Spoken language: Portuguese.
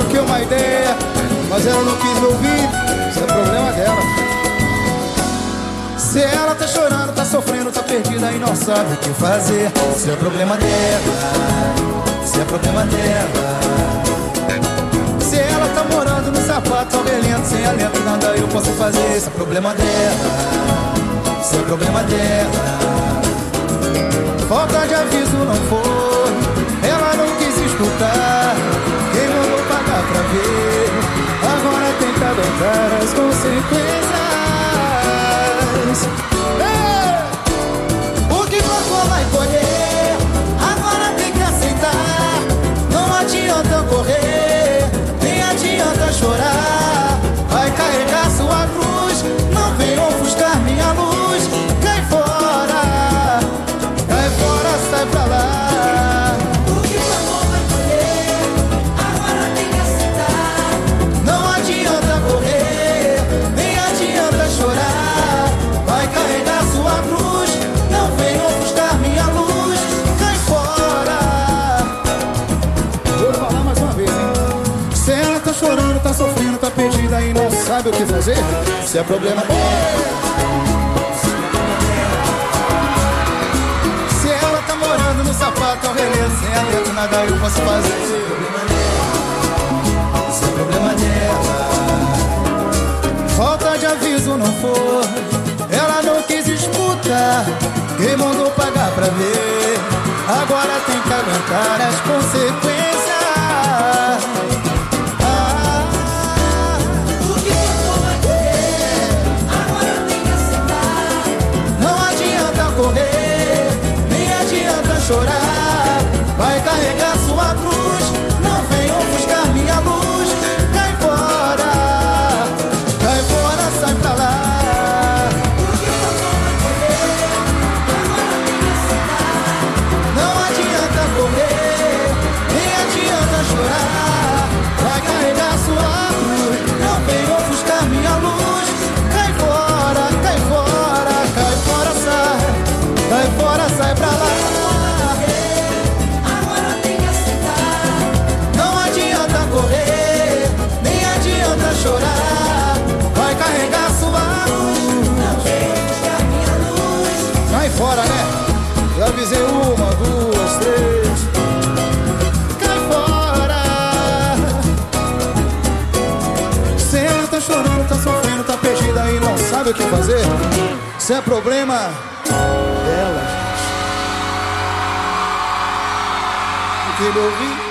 troquei uma ideia, mas ela não quis me ouvir. Isso é problema dela. Se ela tá chorando, tá sofrendo, tá perdida e não sabe o que fazer. Isso é problema dela. Isso é problema dela. Se ela tá morando no sapato, alvelento, sem alento, nada eu posso fazer. Isso é problema dela. Isso é problema dela. Falta de aviso não foi, as consequências. Sabe o que fazer, se é problema Se ela tá morando no sapato ao relento, sem alento, nada eu posso fazer. Isso é problema dela. Falta de aviso não foi, ela não quis escutar. Quem mandou pagar pra ver, agora tem que aguentar as consequências. Fora, né? Já avisei uma, duas, três. Cai fora. Se ela tá chorando, tá sofrendo, tá perdida e não sabe o que fazer, isso é problema dela. queria ouvir?